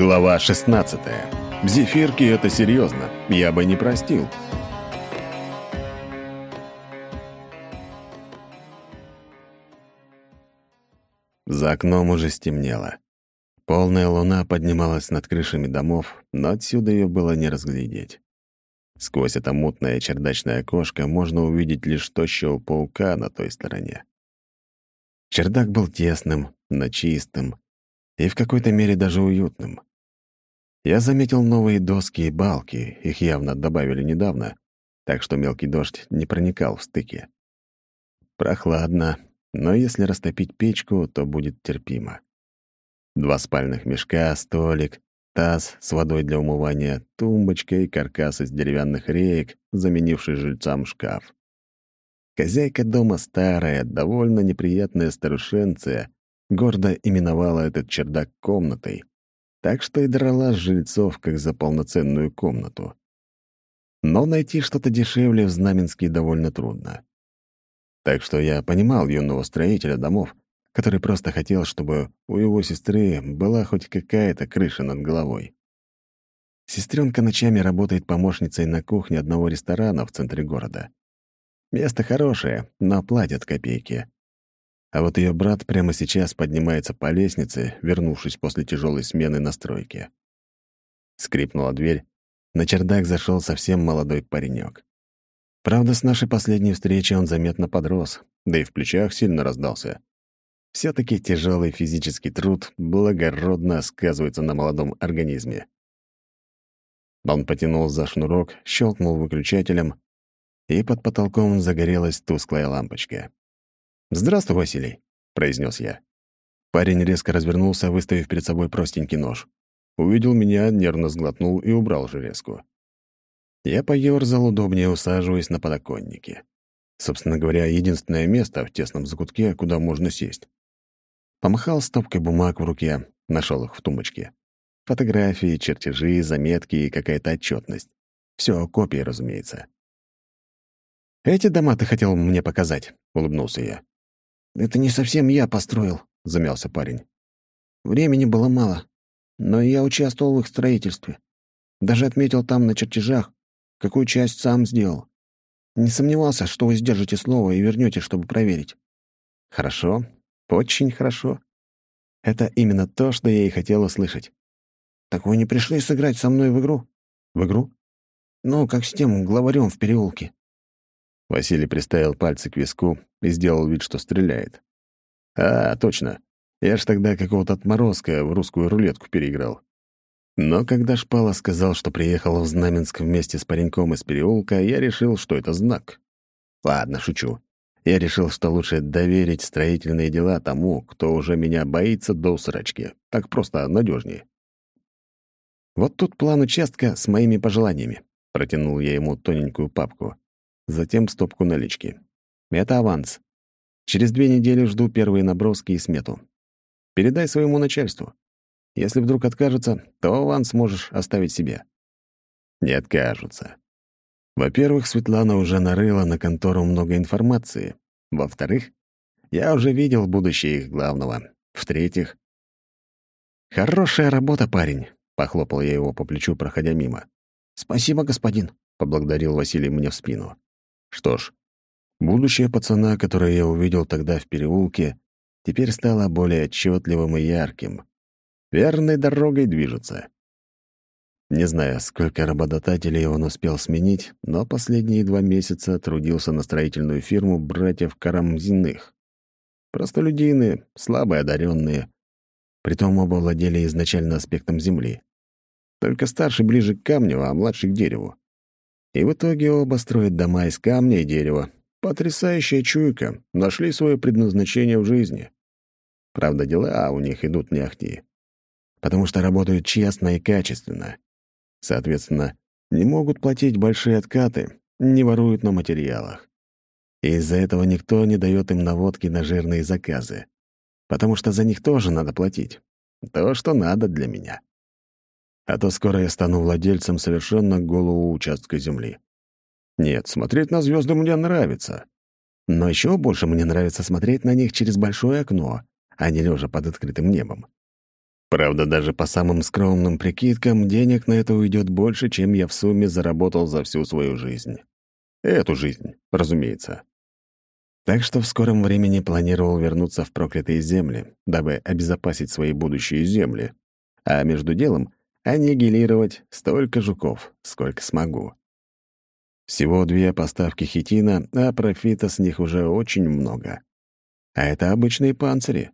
Глава 16. Зефирки — это серьезно. Я бы не простил. За окном уже стемнело. Полная луна поднималась над крышами домов, но отсюда ее было не разглядеть. Сквозь это мутное чердачное окошко можно увидеть лишь тощего паука на той стороне. Чердак был тесным, но чистым, и в какой-то мере даже уютным. Я заметил новые доски и балки, их явно добавили недавно, так что мелкий дождь не проникал в стыки. Прохладно, но если растопить печку, то будет терпимо. Два спальных мешка, столик, таз с водой для умывания, тумбочка и каркас из деревянных реек, заменивший жильцам шкаф. Хозяйка дома старая, довольно неприятная старушенция, гордо именовала этот чердак комнатой, так что и драла жильцов как за полноценную комнату. Но найти что-то дешевле в Знаменске довольно трудно. Так что я понимал юного строителя домов, который просто хотел, чтобы у его сестры была хоть какая-то крыша над головой. Сестренка ночами работает помощницей на кухне одного ресторана в центре города. Место хорошее, но платят копейки. А вот ее брат прямо сейчас поднимается по лестнице, вернувшись после тяжелой смены на стройке. Скрипнула дверь. На чердак зашел совсем молодой паренек. Правда, с нашей последней встречи он заметно подрос, да и в плечах сильно раздался. все таки тяжелый физический труд благородно сказывается на молодом организме. Он потянул за шнурок, щелкнул выключателем, и под потолком загорелась тусклая лампочка. «Здравствуй, Василий», — произнес я. Парень резко развернулся, выставив перед собой простенький нож. Увидел меня, нервно сглотнул и убрал железку. Я поёрзал, удобнее усаживаясь на подоконнике. Собственно говоря, единственное место в тесном закутке, куда можно сесть. Помахал стопкой бумаг в руке, нашел их в тумбочке. Фотографии, чертежи, заметки и какая-то отчетность. Все копии, разумеется. «Эти дома ты хотел мне показать?» — улыбнулся я. «Это не совсем я построил», — замялся парень. «Времени было мало, но я участвовал в их строительстве. Даже отметил там на чертежах, какую часть сам сделал. Не сомневался, что вы сдержите слово и вернете, чтобы проверить». «Хорошо, очень хорошо. Это именно то, что я и хотел услышать». «Так вы не пришли сыграть со мной в игру?» «В игру?» «Ну, как с тем главарем в переулке». Василий приставил пальцы к виску и сделал вид, что стреляет. «А, точно. Я ж тогда какого-то отморозка в русскую рулетку переиграл». Но когда Шпала сказал, что приехал в Знаменск вместе с пареньком из переулка, я решил, что это знак. Ладно, шучу. Я решил, что лучше доверить строительные дела тому, кто уже меня боится до усрачки. Так просто надежнее. Вот тут план участка с моими пожеланиями. Протянул я ему тоненькую папку затем стопку налички. Это аванс. Через две недели жду первые наброски и смету. Передай своему начальству. Если вдруг откажется, то аванс можешь оставить себе. Не откажутся. Во-первых, Светлана уже нарыла на контору много информации. Во-вторых, я уже видел будущее их главного. В-третьих, «Хорошая работа, парень», — похлопал я его по плечу, проходя мимо. «Спасибо, господин», — поблагодарил Василий мне в спину. Что ж, будущее пацана, которое я увидел тогда в переулке, теперь стало более отчетливым и ярким. Верной дорогой движется. Не знаю, сколько работодателей он успел сменить, но последние два месяца трудился на строительную фирму братьев Карамзиных. Простолюдины, слабо одаренные. Притом оба владели изначально аспектом земли. Только старший ближе к камню, а младший к дереву. И в итоге оба строят дома из камня и дерева. Потрясающая чуйка. Нашли свое предназначение в жизни. Правда, дела у них идут не ахти. Потому что работают честно и качественно. Соответственно, не могут платить большие откаты, не воруют на материалах. Из-за этого никто не дает им наводки на жирные заказы. Потому что за них тоже надо платить. То, что надо для меня а то скоро я стану владельцем совершенно голого участка земли. Нет, смотреть на звезды мне нравится. Но еще больше мне нравится смотреть на них через большое окно, а не лежа под открытым небом. Правда, даже по самым скромным прикидкам, денег на это уйдет больше, чем я в сумме заработал за всю свою жизнь. Эту жизнь, разумеется. Так что в скором времени планировал вернуться в проклятые земли, дабы обезопасить свои будущие земли, а между делом аннигилировать столько жуков, сколько смогу. Всего две поставки хитина, а профита с них уже очень много. А это обычные панцири.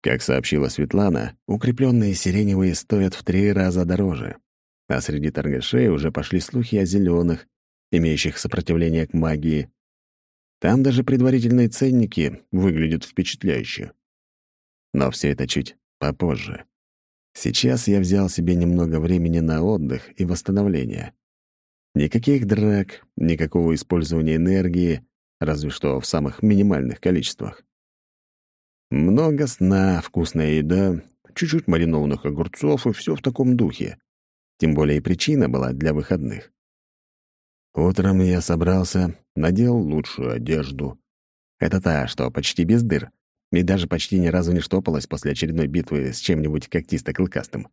Как сообщила Светлана, укрепленные сиреневые стоят в три раза дороже. А среди торгашей уже пошли слухи о зеленых, имеющих сопротивление к магии. Там даже предварительные ценники выглядят впечатляюще. Но все это чуть попозже. Сейчас я взял себе немного времени на отдых и восстановление. Никаких драк, никакого использования энергии, разве что в самых минимальных количествах. Много сна, вкусная еда, чуть-чуть маринованных огурцов и все в таком духе. Тем более и причина была для выходных. Утром я собрался, надел лучшую одежду. Это та, что почти без дыр, и даже почти ни разу не штопалась после очередной битвы с чем-нибудь когтисто-клыкастым.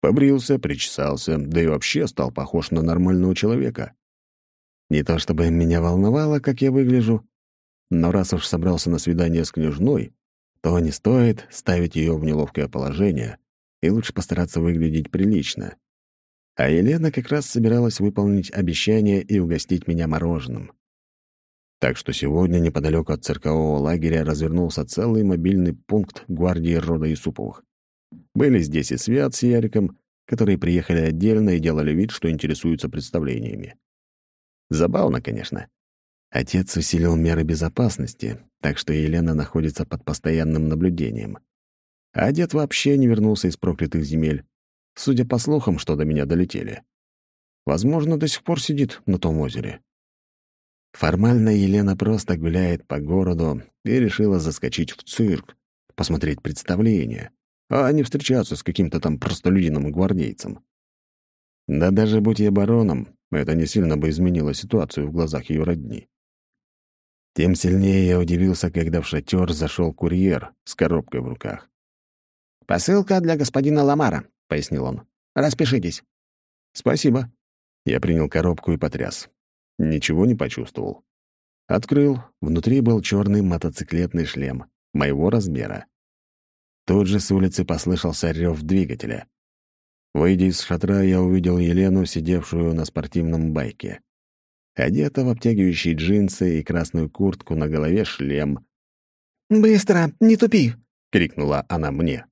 Побрился, причесался, да и вообще стал похож на нормального человека. Не то чтобы меня волновало, как я выгляжу, но раз уж собрался на свидание с княжной, то не стоит ставить ее в неловкое положение, и лучше постараться выглядеть прилично. А Елена как раз собиралась выполнить обещание и угостить меня мороженым. Так что сегодня неподалеку от циркового лагеря развернулся целый мобильный пункт гвардии рода Исуповых. Были здесь и Свят с Яриком, которые приехали отдельно и делали вид, что интересуются представлениями. Забавно, конечно. Отец усилил меры безопасности, так что Елена находится под постоянным наблюдением. А дед вообще не вернулся из проклятых земель, судя по слухам, что до меня долетели. Возможно, до сих пор сидит на том озере. Формально Елена просто гуляет по городу и решила заскочить в цирк, посмотреть представление, а не встречаться с каким-то там простолюдиным гвардейцем. Да даже будь я бароном, это не сильно бы изменило ситуацию в глазах ее родни. Тем сильнее я удивился, когда в шатер зашел курьер с коробкой в руках. «Посылка для господина Ламара», — пояснил он. «Распишитесь». «Спасибо». Я принял коробку и потряс. Ничего не почувствовал. Открыл. Внутри был черный мотоциклетный шлем, моего размера. Тут же с улицы послышался рев двигателя. Выйдя из шатра, я увидел Елену, сидевшую на спортивном байке одета в обтягивающие джинсы и красную куртку, на голове шлем. «Быстро, не тупи!» — крикнула она мне.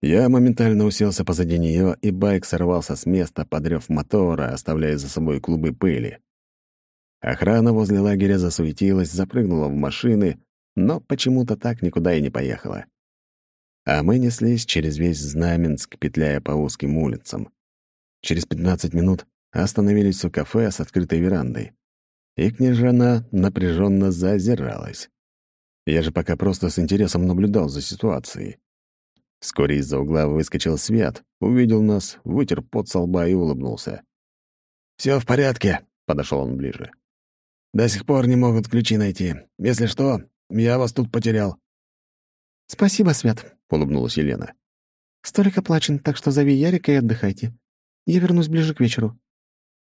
Я моментально уселся позади нее, и байк сорвался с места, подрев мотора, оставляя за собой клубы пыли. Охрана возле лагеря засуетилась, запрыгнула в машины, но почему-то так никуда и не поехала. А мы неслись через весь Знаменск, петляя по узким улицам. Через пятнадцать минут остановились у кафе с открытой верандой. И княжана напряженно заозиралась. Я же пока просто с интересом наблюдал за ситуацией. Вскоре из-за угла выскочил Свят, увидел нас, вытер пот со лба и улыбнулся. Все в порядке», — подошел он ближе. «До сих пор не могут ключи найти. Если что, я вас тут потерял». «Спасибо, Свят», — улыбнулась Елена. «Столик оплачен, так что зови Ярика и отдыхайте. Я вернусь ближе к вечеру».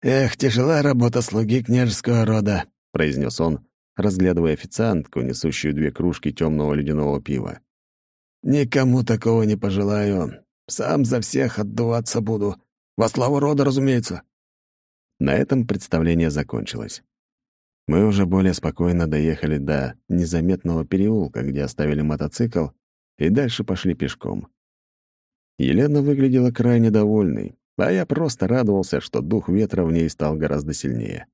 «Эх, тяжела работа слуги княжеского рода», — произнес он, разглядывая официантку, несущую две кружки темного ледяного пива. «Никому такого не пожелаю. Сам за всех отдуваться буду. Во славу рода, разумеется». На этом представление закончилось. Мы уже более спокойно доехали до незаметного переулка, где оставили мотоцикл, и дальше пошли пешком. Елена выглядела крайне довольной, а я просто радовался, что дух ветра в ней стал гораздо сильнее.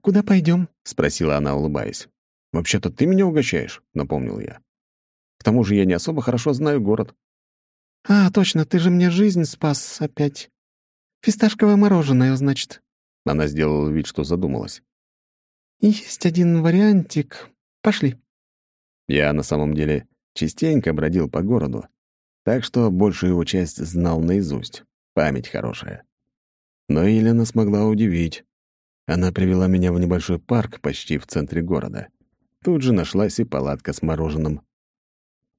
«Куда пойдем? спросила она, улыбаясь. «Вообще-то ты меня угощаешь», — напомнил я. «К тому же я не особо хорошо знаю город». «А, точно, ты же мне жизнь спас опять. Фисташковое мороженое, значит». Она сделала вид, что задумалась. «Есть один вариантик. Пошли». Я на самом деле частенько бродил по городу, так что большую его часть знал наизусть. Память хорошая. Но Елена смогла удивить. Она привела меня в небольшой парк почти в центре города. Тут же нашлась и палатка с мороженым.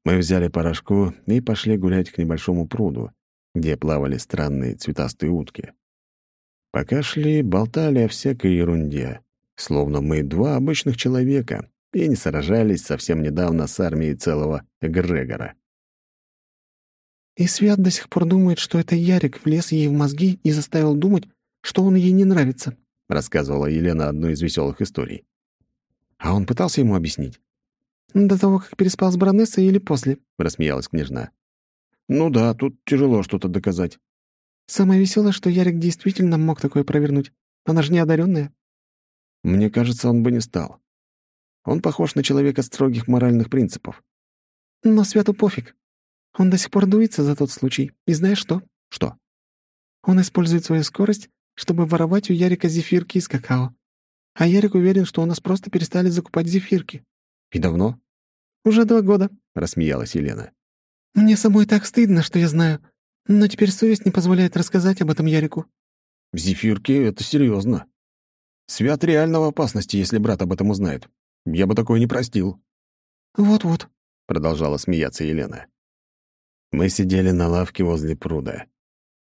Мы взяли порошку и пошли гулять к небольшому пруду, где плавали странные цветастые утки. Пока шли, болтали о всякой ерунде, словно мы два обычных человека и не сражались совсем недавно с армией целого эгрегора. И Свят до сих пор думает, что это Ярик влез ей в мозги и заставил думать, что он ей не нравится», — рассказывала Елена одну из веселых историй. «А он пытался ему объяснить?» «До того, как переспал с баронессой или после?» — рассмеялась княжна. «Ну да, тут тяжело что-то доказать». «Самое веселое, что Ярик действительно мог такое провернуть. Она же не одаренная. «Мне кажется, он бы не стал. Он похож на человека строгих моральных принципов». «Но Святу пофиг. Он до сих пор дуется за тот случай. И знаешь что?» «Что?» «Он использует свою скорость, чтобы воровать у Ярика зефирки из какао. А Ярик уверен, что у нас просто перестали закупать зефирки». «И давно?» «Уже два года», — рассмеялась Елена. «Мне самой так стыдно, что я знаю. Но теперь совесть не позволяет рассказать об этом Ярику». «Зефирки — это серьезно. Свят реально в опасности, если брат об этом узнает. Я бы такое не простил». «Вот-вот», — продолжала смеяться Елена. Мы сидели на лавке возле пруда.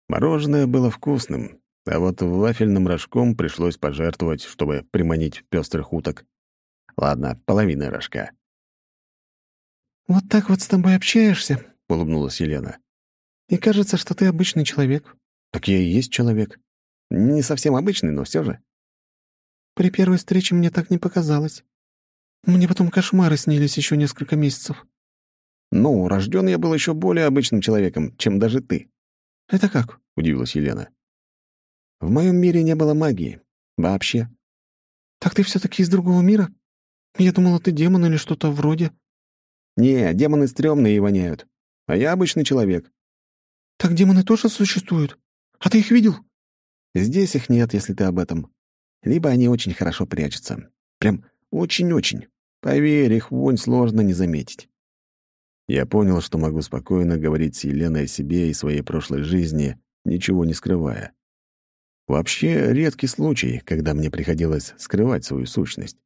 Мороженое было вкусным, а вот вафельным рожком пришлось пожертвовать, чтобы приманить пестрых уток. Ладно, половина рожка. «Вот так вот с тобой общаешься», — улыбнулась Елена. «И кажется, что ты обычный человек». «Так я и есть человек. Не совсем обычный, но все же». «При первой встрече мне так не показалось. Мне потом кошмары снились еще несколько месяцев». «Ну, рожден я был еще более обычным человеком, чем даже ты». «Это как?» — удивилась Елена. «В моем мире не было магии. Вообще». «Так ты все таки из другого мира? Я думала, ты демон или что-то вроде». «Не, демоны стрёмные и воняют. А я обычный человек». «Так демоны тоже существуют? А ты их видел?» «Здесь их нет, если ты об этом. Либо они очень хорошо прячутся. Прям очень-очень. Поверь, их вонь сложно не заметить». Я понял, что могу спокойно говорить с Еленой о себе и своей прошлой жизни, ничего не скрывая. Вообще, редкий случай, когда мне приходилось скрывать свою сущность.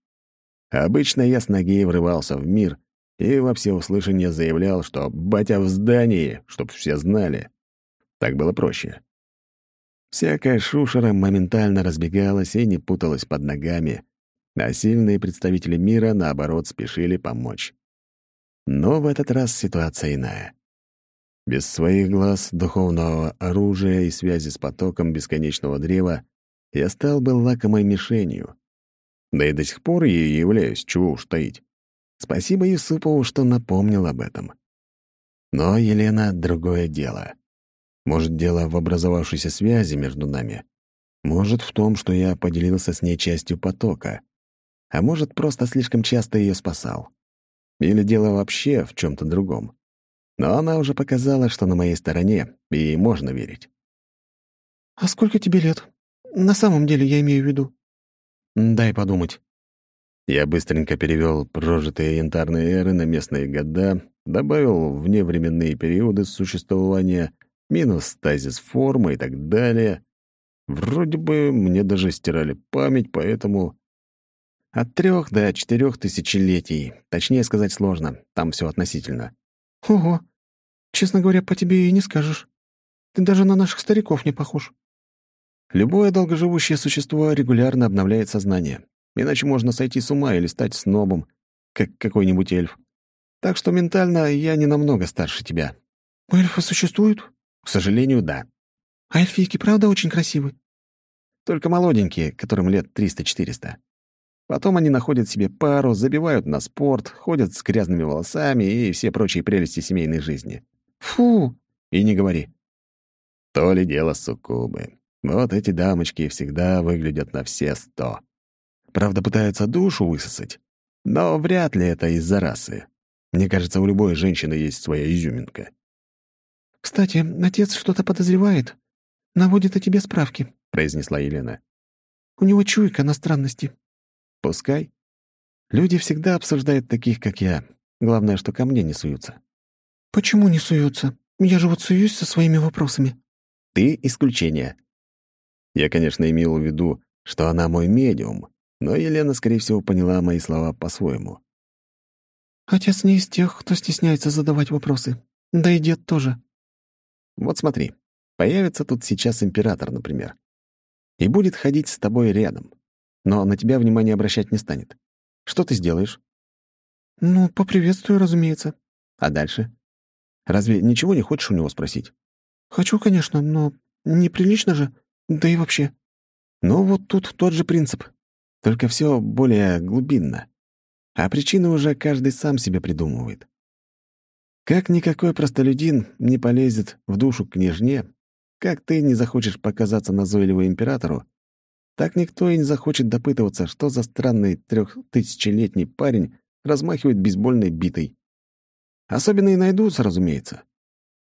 Обычно я с ноги врывался в мир и во всеуслышание заявлял, что «батя в здании», чтоб все знали. Так было проще. Всякая шушера моментально разбегалась и не путалась под ногами, а сильные представители мира, наоборот, спешили помочь. Но в этот раз ситуация иная. Без своих глаз, духовного оружия и связи с потоком бесконечного древа я стал бы лакомой мишенью. Да и до сих пор я являюсь, чего уж таить. Спасибо Юсупову, что напомнил об этом. Но Елена — другое дело. Может, дело в образовавшейся связи между нами. Может, в том, что я поделился с ней частью потока. А может, просто слишком часто ее спасал. Или дело вообще в чем то другом. Но она уже показала, что на моей стороне, и ей можно верить. «А сколько тебе лет? На самом деле я имею в виду». «Дай подумать». Я быстренько перевел прожитые янтарные эры на местные года, добавил вневременные периоды существования, минус стазис формы и так далее. Вроде бы мне даже стирали память, поэтому... От трех до четырех тысячелетий. Точнее сказать сложно, там все относительно. «Ого! Честно говоря, по тебе и не скажешь. Ты даже на наших стариков не похож». Любое долгоживущее существо регулярно обновляет сознание. Иначе можно сойти с ума или стать снобом, как какой-нибудь эльф. Так что ментально я не намного старше тебя. Эльфы существуют? К сожалению, да. А эльфийки правда очень красивы? Только молоденькие, которым лет 300-400. Потом они находят себе пару, забивают на спорт, ходят с грязными волосами и все прочие прелести семейной жизни. Фу! И не говори. То ли дело суккубы. Вот эти дамочки всегда выглядят на все сто. Правда, пытаются душу высосать. Но вряд ли это из-за расы. Мне кажется, у любой женщины есть своя изюминка. «Кстати, отец что-то подозревает. Наводит о тебе справки», — произнесла Елена. «У него чуйка на странности». «Пускай. Люди всегда обсуждают таких, как я. Главное, что ко мне не суются». «Почему не суются? Я же вот суюсь со своими вопросами». «Ты — исключение». Я, конечно, имел в виду, что она мой медиум, но Елена, скорее всего, поняла мои слова по-своему. Отец не из тех, кто стесняется задавать вопросы. Да и дед тоже. Вот смотри, появится тут сейчас император, например, и будет ходить с тобой рядом, но на тебя внимание обращать не станет. Что ты сделаешь? Ну, поприветствую, разумеется. А дальше? Разве ничего не хочешь у него спросить? Хочу, конечно, но неприлично же, да и вообще. Ну, вот тут тот же принцип, только все более глубинно. А причины уже каждый сам себе придумывает. Как никакой простолюдин не полезет в душу княжне, как ты не захочешь показаться назойливой императору, так никто и не захочет допытываться, что за странный трехтысячелетний парень размахивает бейсбольной битой. Особенно и найдутся, разумеется.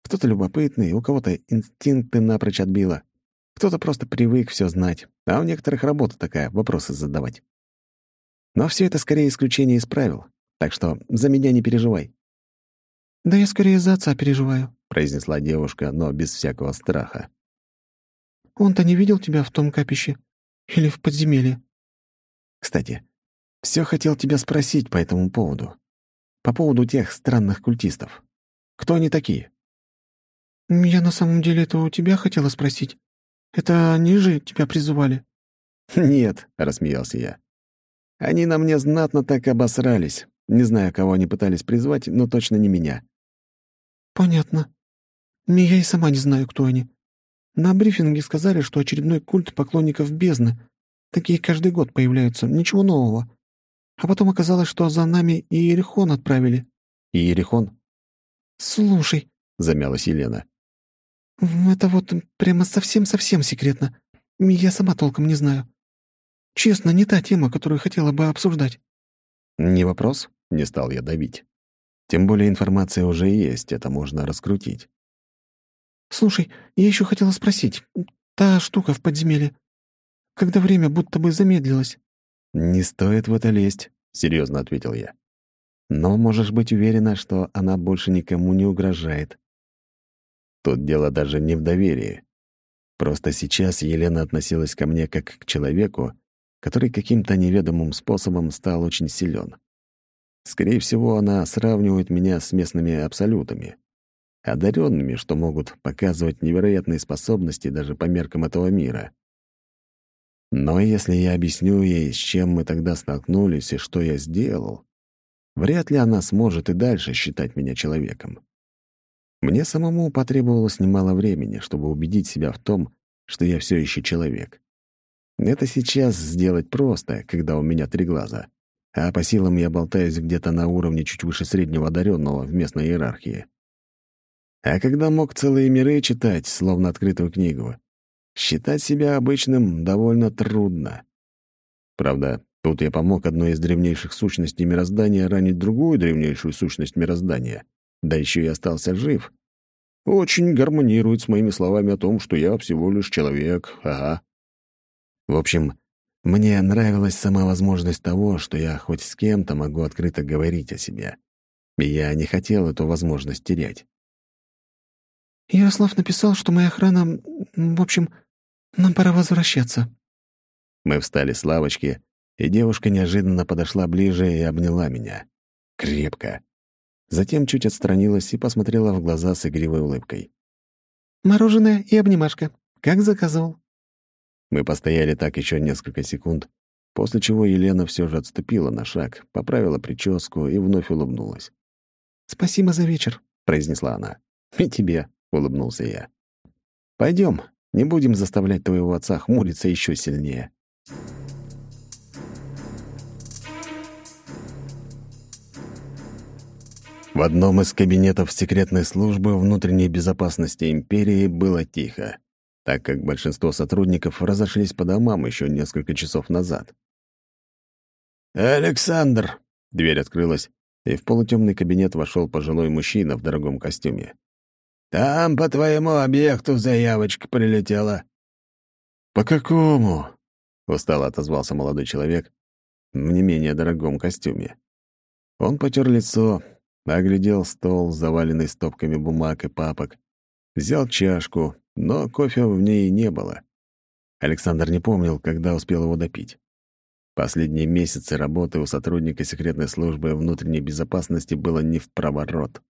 Кто-то любопытный, у кого-то инстинкты напрочь отбило, кто-то просто привык все знать, а у некоторых работа такая — вопросы задавать. Но все это скорее исключение из правил, так что за меня не переживай. «Да я скорее за отца переживаю», — произнесла девушка, но без всякого страха. «Он-то не видел тебя в том капище? Или в подземелье?» «Кстати, все хотел тебя спросить по этому поводу. По поводу тех странных культистов. Кто они такие?» «Я на самом деле это у тебя хотела спросить. Это они же тебя призывали?» «Нет», — рассмеялся я. «Они на мне знатно так обосрались. Не знаю, кого они пытались призвать, но точно не меня». «Понятно. Я и сама не знаю, кто они. На брифинге сказали, что очередной культ поклонников бездны. Такие каждый год появляются, ничего нового. А потом оказалось, что за нами и Иерихон отправили». «Иерихон?» «Слушай», — замялась Елена. «Это вот прямо совсем-совсем секретно. Я сама толком не знаю. Честно, не та тема, которую хотела бы обсуждать». «Не вопрос», — не стал я давить. Тем более информация уже есть, это можно раскрутить. «Слушай, я еще хотела спросить. Та штука в подземелье. Когда время будто бы замедлилось?» «Не стоит в это лезть», — серьезно ответил я. «Но можешь быть уверена, что она больше никому не угрожает. Тут дело даже не в доверии. Просто сейчас Елена относилась ко мне как к человеку, который каким-то неведомым способом стал очень силен. Скорее всего, она сравнивает меня с местными абсолютами, одаренными, что могут показывать невероятные способности даже по меркам этого мира. Но если я объясню ей, с чем мы тогда столкнулись и что я сделал, вряд ли она сможет и дальше считать меня человеком. Мне самому потребовалось немало времени, чтобы убедить себя в том, что я все еще человек. Это сейчас сделать просто, когда у меня три глаза, а по силам я болтаюсь где-то на уровне чуть выше среднего одаренного в местной иерархии. А когда мог целые миры читать, словно открытую книгу, считать себя обычным довольно трудно. Правда, тут я помог одной из древнейших сущностей мироздания ранить другую древнейшую сущность мироздания — да еще и остался жив, очень гармонирует с моими словами о том, что я всего лишь человек, ага. В общем, мне нравилась сама возможность того, что я хоть с кем-то могу открыто говорить о себе. И я не хотел эту возможность терять. «Ярослав написал, что моя охрана... В общем, нам пора возвращаться». Мы встали с лавочки, и девушка неожиданно подошла ближе и обняла меня. Крепко. Затем чуть отстранилась и посмотрела в глаза с игривой улыбкой. «Мороженое и обнимашка. Как заказывал». Мы постояли так еще несколько секунд, после чего Елена все же отступила на шаг, поправила прическу и вновь улыбнулась. «Спасибо за вечер», — произнесла она. «И тебе», — улыбнулся я. Пойдем, не будем заставлять твоего отца хмуриться еще сильнее». В одном из кабинетов секретной службы внутренней безопасности империи было тихо, так как большинство сотрудников разошлись по домам еще несколько часов назад. «Александр!» — дверь открылась, и в полутемный кабинет вошел пожилой мужчина в дорогом костюме. «Там по твоему объекту заявочка прилетела». «По какому?» — устало отозвался молодой человек в не менее дорогом костюме. Он потер лицо, Оглядел стол, заваленный стопками бумаг и папок. Взял чашку, но кофе в ней не было. Александр не помнил, когда успел его допить. Последние месяцы работы у сотрудника секретной службы внутренней безопасности было не в проворот.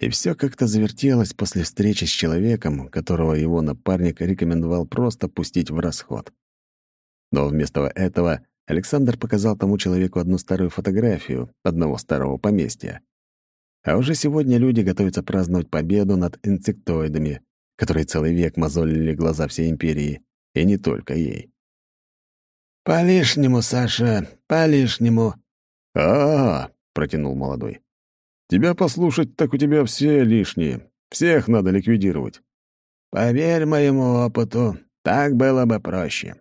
И все как-то завертелось после встречи с человеком, которого его напарник рекомендовал просто пустить в расход. Но вместо этого Александр показал тому человеку одну старую фотографию одного старого поместья. А уже сегодня люди готовятся праздновать победу над инсектоидами, которые целый век мозолили глаза всей империи, и не только ей. «По лишнему, Саша, по лишнему». А, -а, -а протянул молодой. «Тебя послушать, так у тебя все лишние. Всех надо ликвидировать». «Поверь моему опыту, так было бы проще.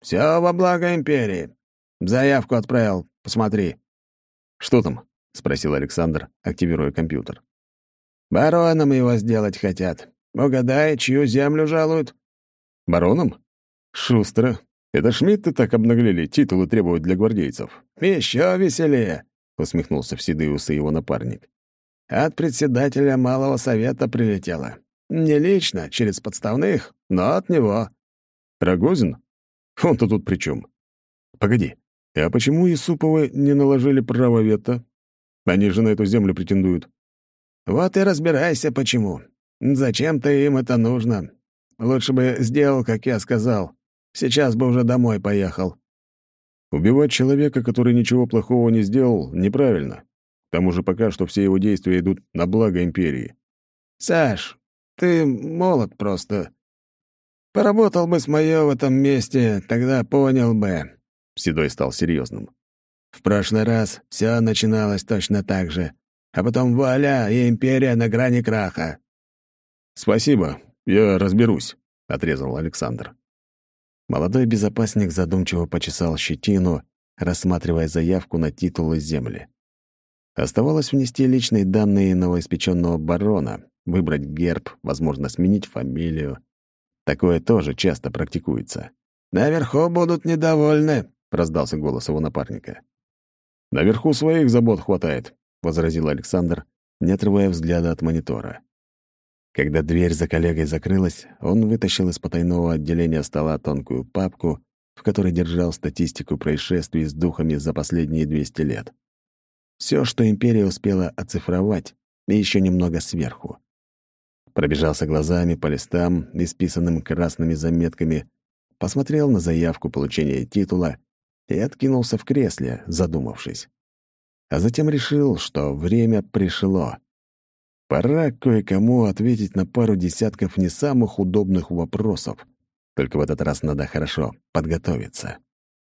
Все во благо империи. Заявку отправил, посмотри». «Что там?» — спросил Александр, активируя компьютер. «Бароном его сделать хотят. Угадай, чью землю жалуют?» «Бароном? Шустро. Это Шмидты так обнаглели, титулы требуют для гвардейцев. Еще веселее, усмехнулся в седые усы его напарник. От председателя малого совета прилетело. Не лично, через подставных, но от него. Рогозин? Он-то тут при чем? Погоди, а почему Исуповы не наложили право вето? Они же на эту землю претендуют. Вот и разбирайся, почему. Зачем-то им это нужно. Лучше бы сделал, как я сказал. Сейчас бы уже домой поехал». Убивать человека, который ничего плохого не сделал, неправильно. К тому же пока что все его действия идут на благо империи. «Саш, ты молод просто. Поработал бы с моё в этом месте, тогда понял бы». Седой стал серьезным. «В прошлый раз все начиналось точно так же, а потом вуаля, и империя на грани краха». «Спасибо, я разберусь», — отрезал Александр. Молодой безопасник задумчиво почесал щетину, рассматривая заявку на титулы земли. Оставалось внести личные данные новоиспеченного барона, выбрать герб, возможно, сменить фамилию. Такое тоже часто практикуется. «Наверху будут недовольны», — раздался голос его напарника. «Наверху своих забот хватает», — возразил Александр, не отрывая взгляда от монитора. Когда дверь за коллегой закрылась, он вытащил из потайного отделения стола тонкую папку, в которой держал статистику происшествий с духами за последние 200 лет. Все, что империя успела оцифровать, и еще немного сверху. Пробежался глазами по листам, исписанным красными заметками, посмотрел на заявку получения титула и откинулся в кресле, задумавшись. А затем решил, что время пришло. Пора кое-кому ответить на пару десятков не самых удобных вопросов. Только в этот раз надо хорошо подготовиться.